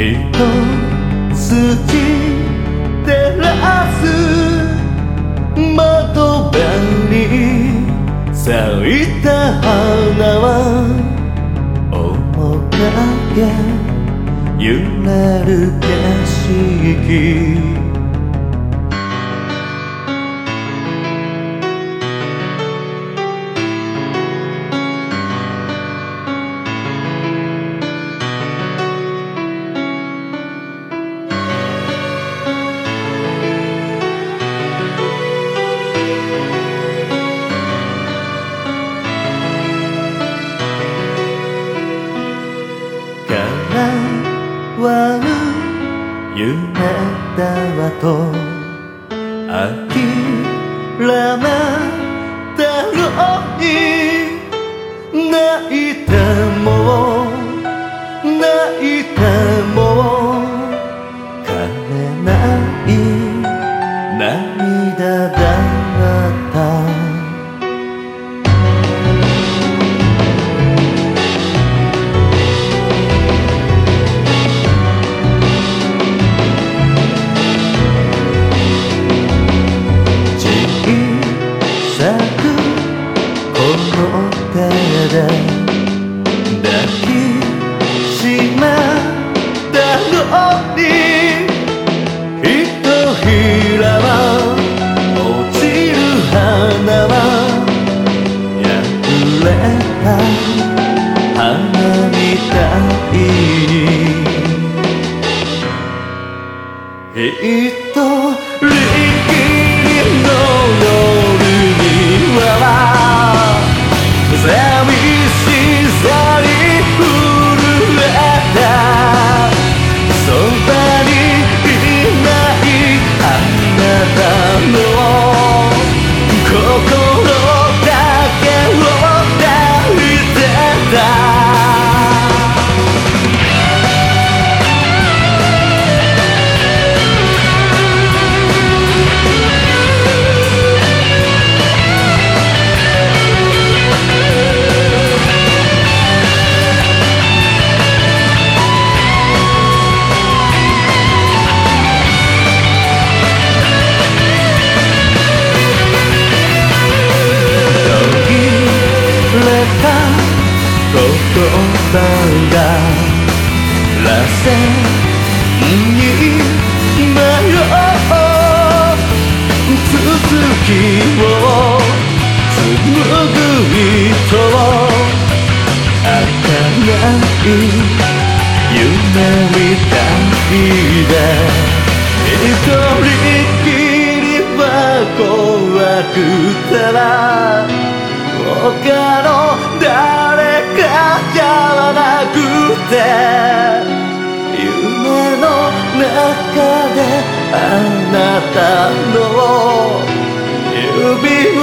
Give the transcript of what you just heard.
ひとつ照らす窓辺に咲いた花は面影揺れる景色夢だわと諦めで抱きしめたのにひとひらは落ちる花は破れた花みたいに。一人に迷う。続きを。紡ぐ糸を。開かない夢みたいで一人きりは怖くたら。他の誰かじゃなくて。中であなたの指を